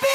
that.